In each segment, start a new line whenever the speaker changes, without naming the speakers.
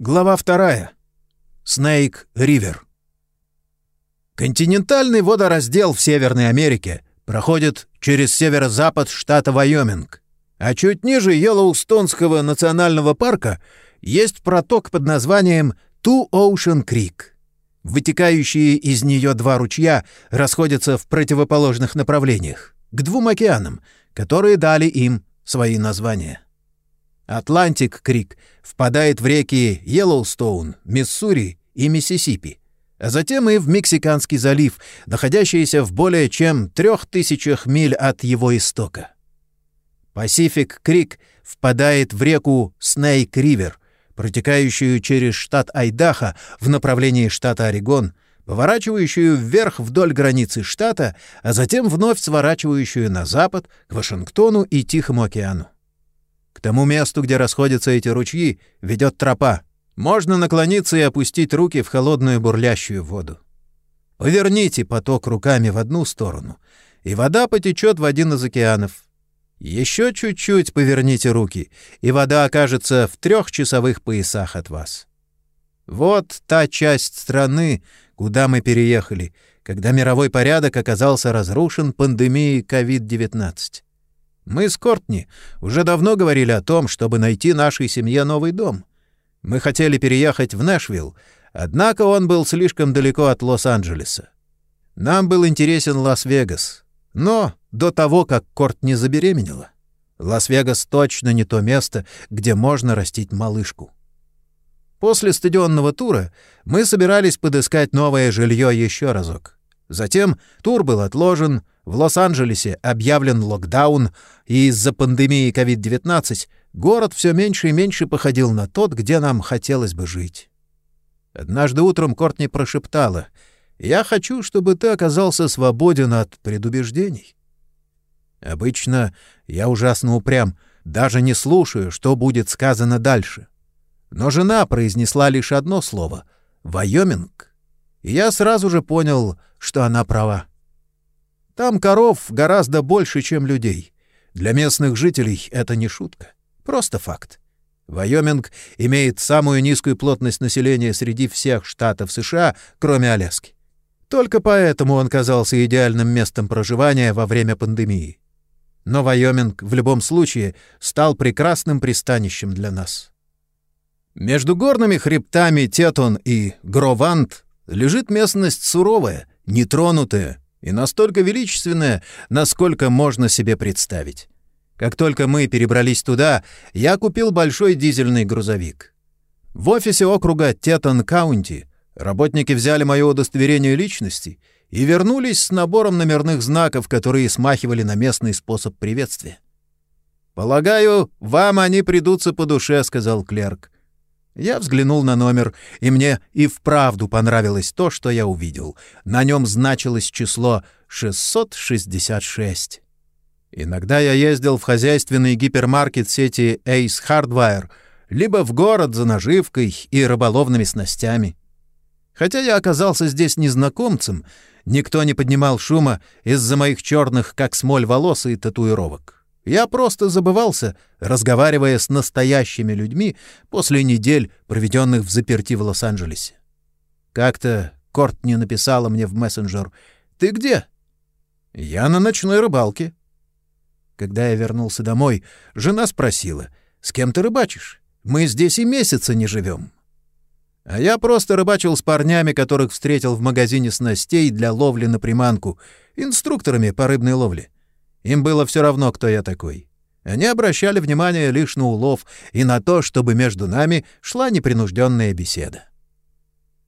Глава вторая. Снейк Ривер. Континентальный водораздел в Северной Америке проходит через северо-запад штата Вайоминг, а чуть ниже Йеллоустонского национального парка есть проток под названием Two Ocean Creek. Вытекающие из нее два ручья расходятся в противоположных направлениях, к двум океанам, которые дали им свои названия. Атлантик-Крик впадает в реки Йеллоустоун, Миссури и Миссисипи, а затем и в Мексиканский залив, находящийся в более чем трех тысячах миль от его истока. Пасифик-Крик впадает в реку Снейк-Ривер, протекающую через штат Айдахо в направлении штата Орегон, поворачивающую вверх вдоль границы штата, а затем вновь сворачивающую на запад к Вашингтону и Тихому океану. К тому месту, где расходятся эти ручьи, ведет тропа. Можно наклониться и опустить руки в холодную бурлящую воду. Поверните поток руками в одну сторону, и вода потечет в один из океанов. Еще чуть-чуть поверните руки, и вода окажется в трехчасовых поясах от вас. Вот та часть страны, куда мы переехали, когда мировой порядок оказался разрушен пандемией COVID-19. Мы с Кортни уже давно говорили о том, чтобы найти нашей семье новый дом. Мы хотели переехать в Нэшвилл, однако он был слишком далеко от Лос-Анджелеса. Нам был интересен Лас-Вегас, но до того, как Кортни забеременела. Лас-Вегас точно не то место, где можно растить малышку. После стадионного тура мы собирались подыскать новое жилье еще разок. Затем тур был отложен — в Лос-Анджелесе объявлен локдаун, и из-за пандемии COVID-19 город все меньше и меньше походил на тот, где нам хотелось бы жить. Однажды утром Кортни прошептала, «Я хочу, чтобы ты оказался свободен от предубеждений». Обычно я ужасно упрям, даже не слушаю, что будет сказано дальше. Но жена произнесла лишь одно слово — «Вайоминг», и я сразу же понял, что она права. Там коров гораздо больше, чем людей. Для местных жителей это не шутка. Просто факт. Вайоминг имеет самую низкую плотность населения среди всех штатов США, кроме Аляски. Только поэтому он казался идеальным местом проживания во время пандемии. Но Вайоминг в любом случае стал прекрасным пристанищем для нас. Между горными хребтами Тетон и Гровант лежит местность суровая, нетронутая, и настолько величественное, насколько можно себе представить. Как только мы перебрались туда, я купил большой дизельный грузовик. В офисе округа Тетон-Каунти работники взяли мое удостоверение личности и вернулись с набором номерных знаков, которые смахивали на местный способ приветствия. «Полагаю, вам они придутся по душе», — сказал клерк. Я взглянул на номер, и мне и вправду понравилось то, что я увидел. На нем значилось число 666. Иногда я ездил в хозяйственный гипермаркет сети Ace Hardware, либо в город за наживкой и рыболовными снастями. Хотя я оказался здесь незнакомцем, никто не поднимал шума из-за моих черных, как смоль, волос и татуировок. Я просто забывался, разговаривая с настоящими людьми после недель, проведенных в заперти в Лос-Анджелесе. Как-то Кортни написала мне в мессенджер «Ты где?» «Я на ночной рыбалке». Когда я вернулся домой, жена спросила «С кем ты рыбачишь? Мы здесь и месяца не живем». А я просто рыбачил с парнями, которых встретил в магазине снастей для ловли на приманку, инструкторами по рыбной ловле. Им было все равно, кто я такой. Они обращали внимание лишь на улов и на то, чтобы между нами шла непринужденная беседа.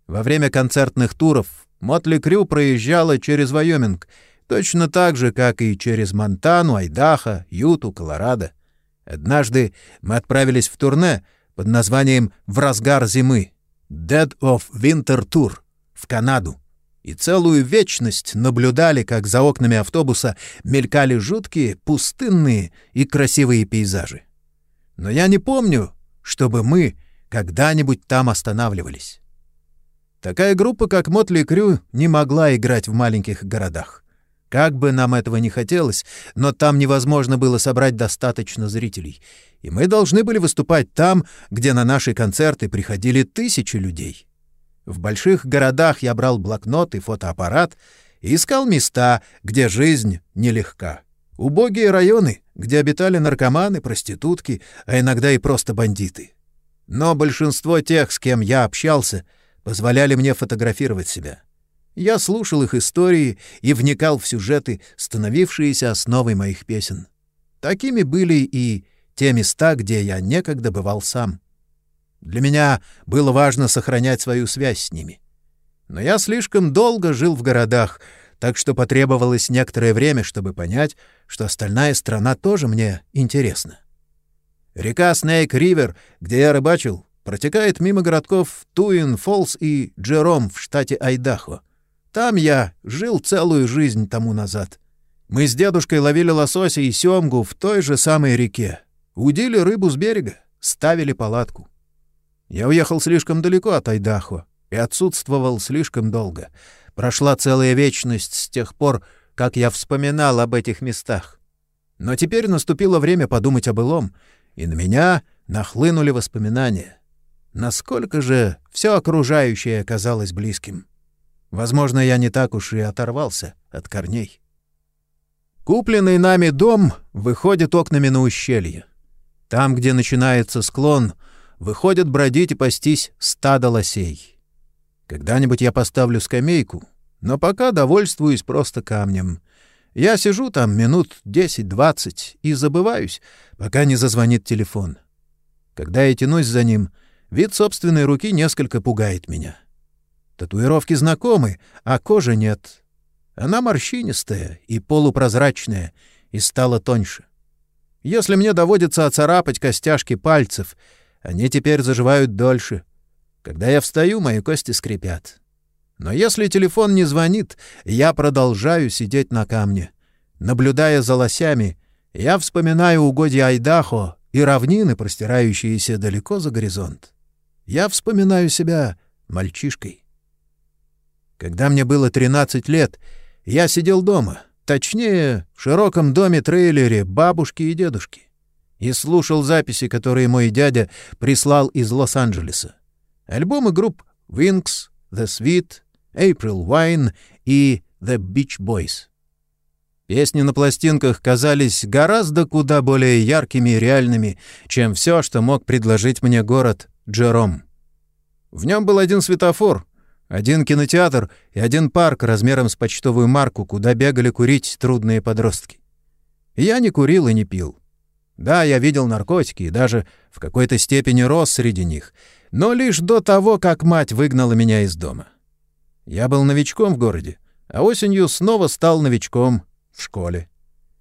Во время концертных туров Мотли Крю проезжала через Вайоминг, точно так же, как и через Монтану, Айдахо, Юту, Колорадо. Однажды мы отправились в турне под названием «В разгар зимы» — «Dead of Winter Tour» в Канаду и целую вечность наблюдали, как за окнами автобуса мелькали жуткие, пустынные и красивые пейзажи. Но я не помню, чтобы мы когда-нибудь там останавливались. Такая группа, как Мотли Крю, не могла играть в маленьких городах. Как бы нам этого не хотелось, но там невозможно было собрать достаточно зрителей. И мы должны были выступать там, где на наши концерты приходили тысячи людей. В больших городах я брал блокнот и фотоаппарат и искал места, где жизнь нелегка. Убогие районы, где обитали наркоманы, проститутки, а иногда и просто бандиты. Но большинство тех, с кем я общался, позволяли мне фотографировать себя. Я слушал их истории и вникал в сюжеты, становившиеся основой моих песен. Такими были и те места, где я некогда бывал сам. Для меня было важно сохранять свою связь с ними. Но я слишком долго жил в городах, так что потребовалось некоторое время, чтобы понять, что остальная страна тоже мне интересна. Река Снейк-Ривер, где я рыбачил, протекает мимо городков Туин-Фоллс и Джером в штате Айдахо. Там я жил целую жизнь тому назад. Мы с дедушкой ловили лосося и семгу в той же самой реке. Удили рыбу с берега, ставили палатку. Я уехал слишком далеко от Айдахо и отсутствовал слишком долго. Прошла целая вечность с тех пор, как я вспоминал об этих местах. Но теперь наступило время подумать о былом, и на меня нахлынули воспоминания. Насколько же все окружающее оказалось близким. Возможно, я не так уж и оторвался от корней. Купленный нами дом выходит окнами на ущелье. Там, где начинается склон, выходят бродить и пастись стадо лосей. Когда-нибудь я поставлю скамейку, но пока довольствуюсь просто камнем. Я сижу там минут десять-двадцать и забываюсь, пока не зазвонит телефон. Когда я тянусь за ним, вид собственной руки несколько пугает меня. Татуировки знакомы, а кожи нет. Она морщинистая и полупрозрачная, и стала тоньше. Если мне доводится оцарапать костяшки пальцев, они теперь заживают дольше. Когда я встаю, мои кости скрипят. Но если телефон не звонит, я продолжаю сидеть на камне. Наблюдая за лосями, я вспоминаю угодья Айдахо и равнины, простирающиеся далеко за горизонт. Я вспоминаю себя мальчишкой. Когда мне было 13 лет, я сидел дома, точнее, в широком доме-трейлере бабушки и дедушки, и слушал записи, которые мой дядя прислал из Лос-Анджелеса. Альбомы групп Wings, The Sweet, April Wine и The Beach Boys. Песни на пластинках казались гораздо куда более яркими и реальными, чем все, что мог предложить мне город Джером. В нем был один светофор, один кинотеатр и один парк размером с почтовую марку, куда бегали курить трудные подростки. Я не курил и не пил. Да, я видел наркотики и даже в какой-то степени рос среди них, но лишь до того, как мать выгнала меня из дома. Я был новичком в городе, а осенью снова стал новичком в школе.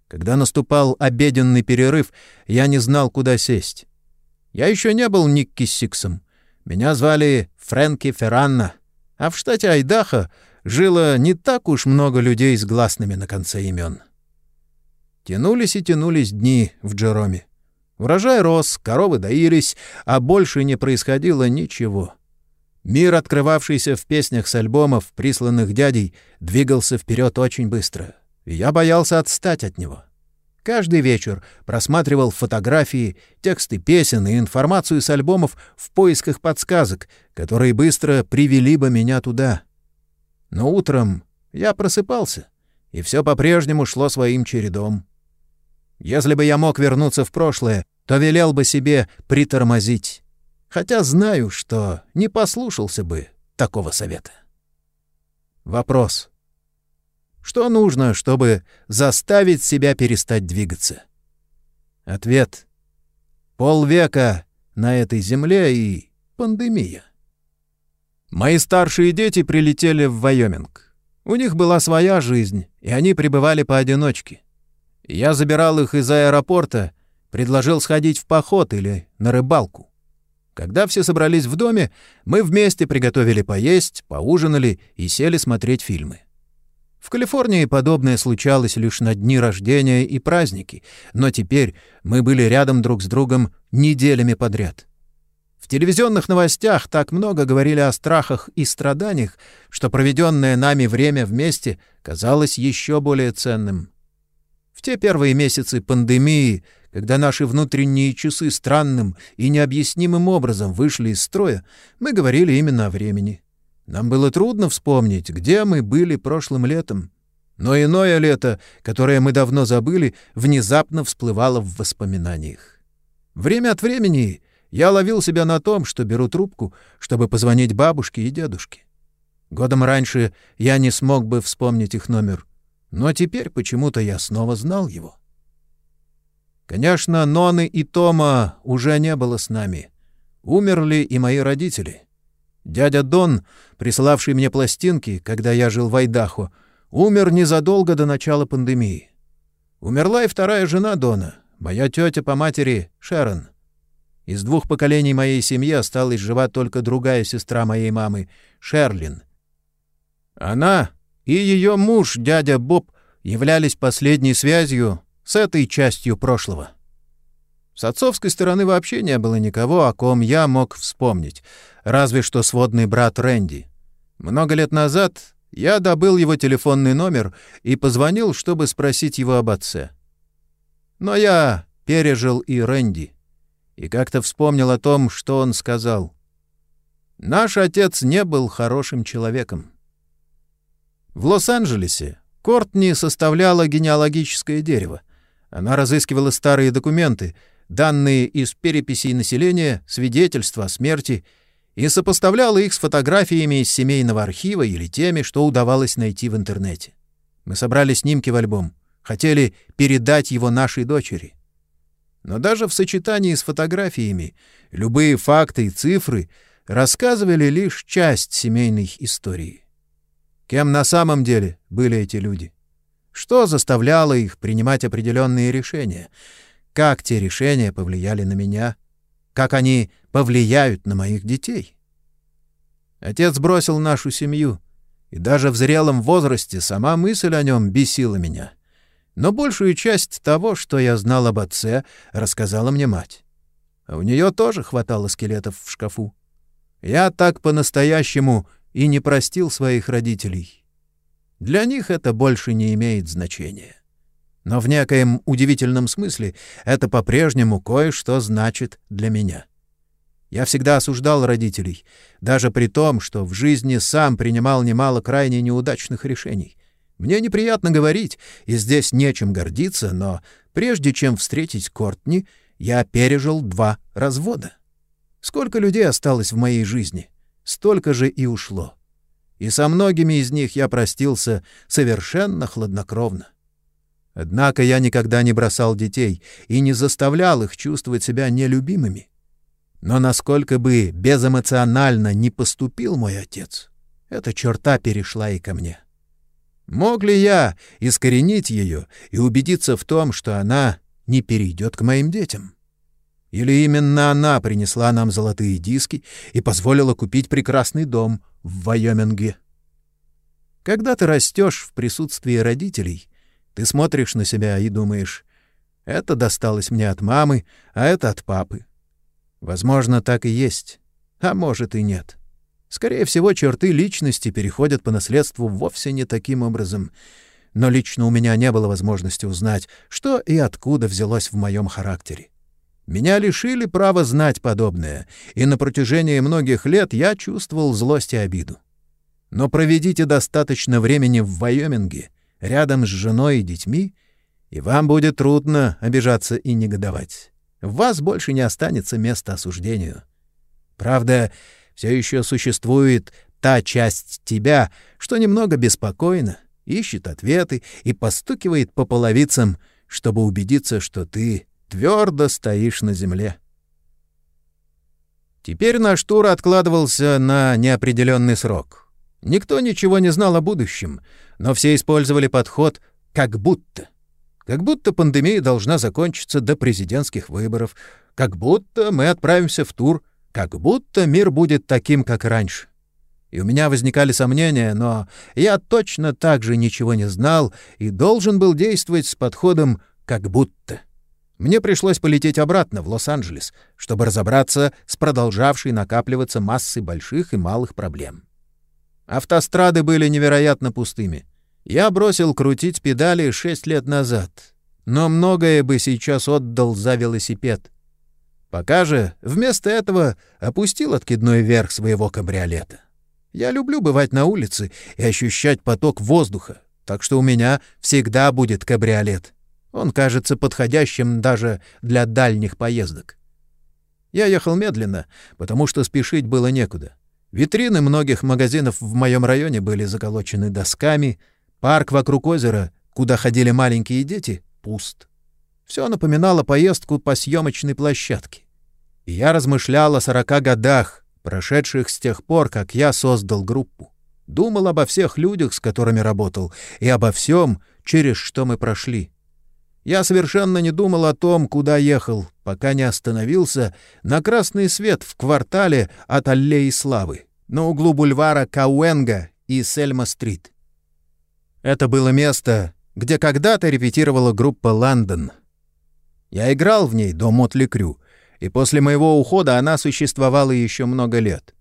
Когда наступал обеденный перерыв, я не знал, куда сесть. Я еще не был Никки Сиксом. Меня звали Фрэнки Ферранна, а в штате Айдахо жило не так уж много людей с гласными на конце имен. Тянулись и тянулись дни в Джероме. Урожай рос, коровы доились, а больше не происходило ничего. Мир, открывавшийся в песнях с альбомов, присланных дядей, двигался вперед очень быстро, я боялся отстать от него. Каждый вечер просматривал фотографии, тексты песен и информацию с альбомов в поисках подсказок, которые быстро привели бы меня туда. Но утром я просыпался, и все по-прежнему шло своим чередом. Если бы я мог вернуться в прошлое, то велел бы себе притормозить хотя знаю, что не послушался бы такого совета. Вопрос. Что нужно, чтобы заставить себя перестать двигаться? Ответ. Полвека на этой земле и пандемия. Мои старшие дети прилетели в Вайоминг. У них была своя жизнь, и они пребывали поодиночке. Я забирал их из аэропорта, предложил сходить в поход или на рыбалку. Когда все собрались в доме, мы вместе приготовили поесть, поужинали и сели смотреть фильмы. В Калифорнии подобное случалось лишь на дни рождения и праздники, но теперь мы были рядом друг с другом неделями подряд. В телевизионных новостях так много говорили о страхах и страданиях, что проведенное нами время вместе казалось еще более ценным. В те первые месяцы пандемии, когда наши внутренние часы странным и необъяснимым образом вышли из строя, мы говорили именно о времени. Нам было трудно вспомнить, где мы были прошлым летом. Но иное лето, которое мы давно забыли, внезапно всплывало в воспоминаниях. Время от времени я ловил себя на том, что беру трубку, чтобы позвонить бабушке и дедушке. Годом раньше я не смог бы вспомнить их номер, но теперь почему-то я снова знал его. Конечно, Ноны и Тома уже не было с нами. Умерли и мои родители. Дядя Дон, присылавший мне пластинки, когда я жил в Айдахо, умер незадолго до начала пандемии. Умерла и вторая жена Дона, моя тетя по матери Шерон. Из двух поколений моей семьи осталась жива только другая сестра моей мамы, Шерлин. Она и ее муж, дядя Боб, являлись последней связью с этой частью прошлого. С отцовской стороны вообще не было никого, о ком я мог вспомнить, разве что сводный брат Рэнди. Много лет назад я добыл его телефонный номер и позвонил, чтобы спросить его об отце. Но я пережил и Рэнди, и как-то вспомнил о том, что он сказал. «Наш отец не был хорошим человеком». В Лос-Анджелесе Кортни составляла генеалогическое дерево. Она разыскивала старые документы — данные из переписей населения, свидетельства о смерти и сопоставляла их с фотографиями из семейного архива или теми, что удавалось найти в интернете. Мы собрали снимки в альбом, хотели передать его нашей дочери. Но даже в сочетании с фотографиями любые факты и цифры рассказывали лишь часть семейной истории. Кем на самом деле были эти люди? Что заставляло их принимать определенные решения? как те решения повлияли на меня, как они повлияют на моих детей. Отец бросил нашу семью, и даже в зрелом возрасте сама мысль о нем бесила меня. Но большую часть того, что я знал об отце, рассказала мне мать. А у нее тоже хватало скелетов в шкафу. Я так по-настоящему и не простил своих родителей. Для них это больше не имеет значения. Но в некоем удивительном смысле это по-прежнему кое-что значит для меня. Я всегда осуждал родителей, даже при том, что в жизни сам принимал немало крайне неудачных решений. Мне неприятно говорить, и здесь нечем гордиться, но прежде чем встретить Кортни, я пережил два развода. Сколько людей осталось в моей жизни, столько же и ушло. И со многими из них я простился совершенно хладнокровно. Однако я никогда не бросал детей и не заставлял их чувствовать себя нелюбимыми. Но насколько бы безэмоционально не поступил мой отец, эта черта перешла и ко мне. Мог ли я искоренить ее и убедиться в том, что она не перейдет к моим детям? Или именно она принесла нам золотые диски и позволила купить прекрасный дом в Вайоминге? Когда ты растешь в присутствии родителей — ты смотришь на себя и думаешь, это досталось мне от мамы, а это от папы. Возможно, так и есть, а может и нет. Скорее всего, черты личности переходят по наследству вовсе не таким образом. Но лично у меня не было возможности узнать, что и откуда взялось в моем характере. Меня лишили права знать подобное, и на протяжении многих лет я чувствовал злость и обиду. Но проведите достаточно времени в Вайоминге, рядом с женой и детьми, и вам будет трудно обижаться и негодовать. В вас больше не останется места осуждению. Правда, все еще существует та часть тебя, что немного беспокойна, ищет ответы и постукивает по половицам, чтобы убедиться, что ты твердо стоишь на земле. Теперь наш тур откладывался на неопределенный срок. Никто ничего не знал о будущем, но все использовали подход «как будто». Как будто пандемия должна закончиться до президентских выборов, как будто мы отправимся в тур, как будто мир будет таким, как раньше. И у меня возникали сомнения, но я точно так же ничего не знал и должен был действовать с подходом «как будто». Мне пришлось полететь обратно в Лос-Анджелес, чтобы разобраться с продолжавшей накапливаться массой больших и малых проблем. Автострады были невероятно пустыми. Я бросил крутить педали шесть лет назад, но многое бы сейчас отдал за велосипед. Пока же вместо этого опустил откидной верх своего кабриолета. Я люблю бывать на улице и ощущать поток воздуха, так что у меня всегда будет кабриолет. Он кажется подходящим даже для дальних поездок. Я ехал медленно, потому что спешить было некуда. Витрины многих магазинов в моем районе были заколочены досками, парк вокруг озера, куда ходили маленькие дети, пуст. Все напоминало поездку по съемочной площадке. И я размышлял о сорока годах, прошедших с тех пор, как я создал группу. Думал обо всех людях, с которыми работал, и обо всем, через что мы прошли. Я совершенно не думал о том, куда ехал, пока не остановился на красный свет в квартале от Аллеи Славы, на углу бульвара Кауэнга и Сельма-стрит. Это было место, где когда-то репетировала группа «Лондон». Я играл в ней до Мотли Крю, и после моего ухода она существовала еще много лет.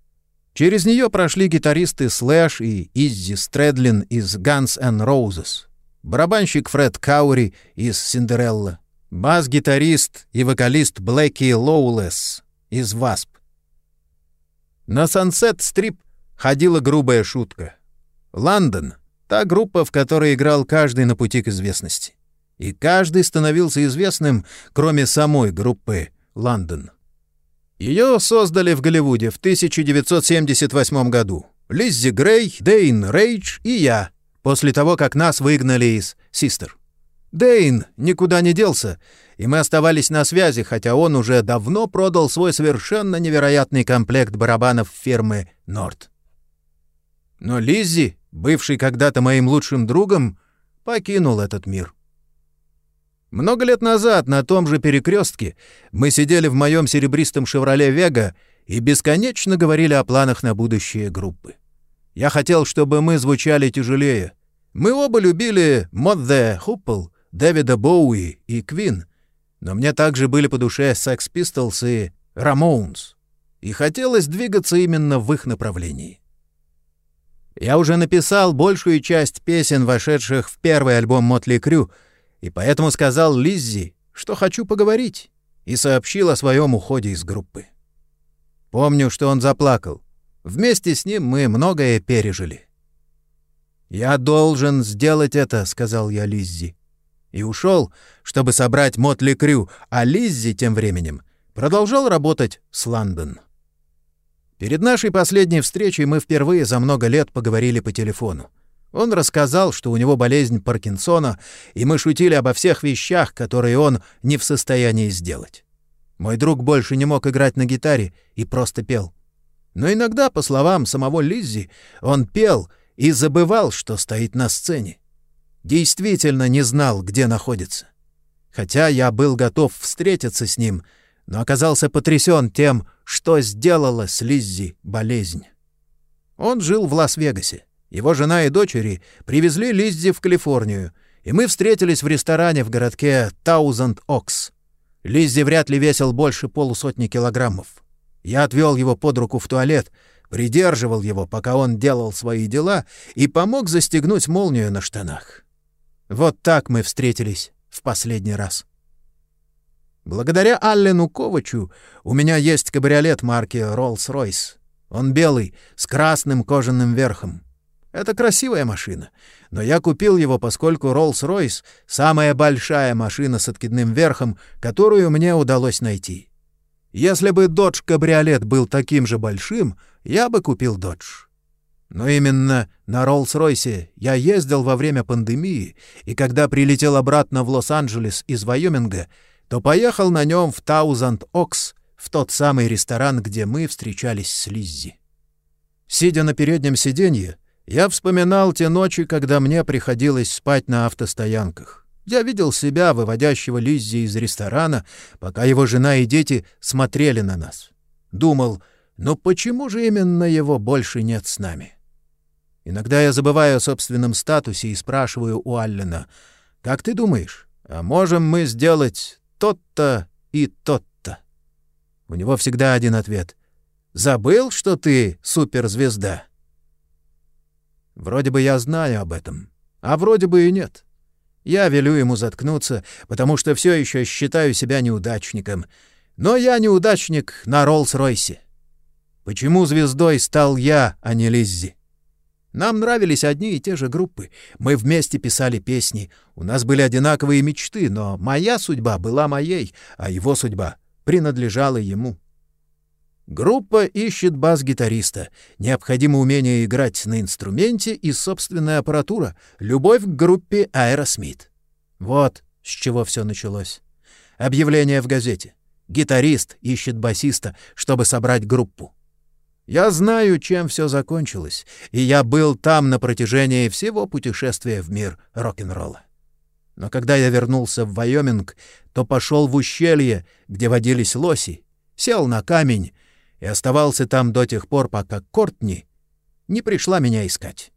Через нее прошли гитаристы Слэш и Иззи Стрэдлин из Guns N' Roses, барабанщик Фред Каури из «Cinderella», бас-гитарист и вокалист Блэки Лоулес из «W.A.S.P.». На «Сансет Стрип» ходила грубая шутка. «Лондон» — та группа, в которой играл каждый на пути к известности. И каждый становился известным, кроме самой группы «Лондон». Ее создали в Голливуде в 1978 году. Лиззи Грей, Дейн Рейдж и я, после того, как нас выгнали из «Систер». Дейн никуда не делся, и мы оставались на связи, хотя он уже давно продал свой совершенно невероятный комплект барабанов фирмы «Норд». Но Лиззи, бывший когда-то моим лучшим другом, покинул этот мир. Много лет назад на том же перекрестке мы сидели в моем серебристом «Шевроле Вега» и бесконечно говорили о планах на будущее группы. Я хотел, чтобы мы звучали тяжелее. Мы оба любили Модде Хуппл, Дэвида Боуи и Квин, но мне также были по душе Sex Pistols и Ramones, и хотелось двигаться именно в их направлении. Я уже написал большую часть песен, вошедших в первый альбом Мотли Крю, и поэтому сказал Лиззи, что хочу поговорить, и сообщил о своем уходе из группы. Помню, что он заплакал. Вместе с ним мы многое пережили. «Я должен сделать это», — сказал я Лиззи. И ушел, чтобы собрать Мотли Крю, а Лиззи тем временем продолжал работать с Лондон. Перед нашей последней встречей мы впервые за много лет поговорили по телефону. Он рассказал, что у него болезнь Паркинсона, и мы шутили обо всех вещах, которые он не в состоянии сделать. Мой друг больше не мог играть на гитаре и просто пел. Но иногда, по словам самого Лиззи, он пел и забывал, что стоит на сцене. Действительно не знал, где находится. Хотя я был готов встретиться с ним, но оказался потрясен тем, что сделала с Лиззи болезнь. Он жил в Лас-Вегасе. Его жена и дочери привезли Лиззи в Калифорнию, и мы встретились в ресторане в городке Таузенд Окс. Лиззи вряд ли весил больше полусотни килограммов. Я отвел его под руку в туалет, придерживал его, пока он делал свои дела, и помог застегнуть молнию на штанах. Вот так мы встретились в последний раз. Благодаря Аллену Ковачу у меня есть кабриолет марки Rolls-Royce. Он белый, с красным кожаным верхом. Это красивая машина, но я купил его, поскольку Rolls-Royce — самая большая машина с откидным верхом, которую мне удалось найти. Если бы Dodge Кабриолет был таким же большим, я бы купил Dodge. Но именно на Роллс-Ройсе я ездил во время пандемии, и когда прилетел обратно в Лос-Анджелес из Вайоминга, то поехал на нем в Таузанд Окс, в тот самый ресторан, где мы встречались с Лиззи. Сидя на переднем сиденье, я вспоминал те ночи, когда мне приходилось спать на автостоянках. Я видел себя, выводящего Лиззи из ресторана, пока его жена и дети смотрели на нас. Думал, но почему же именно его больше нет с нами? Иногда я забываю о собственном статусе и спрашиваю у Аллена, «Как ты думаешь, а можем мы сделать тот-то и тот-то. У него всегда один ответ. «Забыл, что ты суперзвезда?» Вроде бы я знаю об этом, а вроде бы и нет. Я велю ему заткнуться, потому что все еще считаю себя неудачником. Но я неудачник на Роллс-Ройсе. Почему звездой стал я, а не Лиззи? Нам нравились одни и те же группы. Мы вместе писали песни. У нас были одинаковые мечты, но моя судьба была моей, а его судьба принадлежала ему. Группа ищет бас-гитариста. Необходимо умение играть на инструменте и собственная аппаратура. Любовь к группе Аэросмит. Вот с чего все началось. Объявление в газете. Гитарист ищет басиста, чтобы собрать группу. Я знаю, чем все закончилось, и я был там на протяжении всего путешествия в мир рок-н-ролла. Но когда я вернулся в Вайоминг, то пошел в ущелье, где водились лоси, сел на камень и оставался там до тех пор, пока Кортни не пришла меня искать.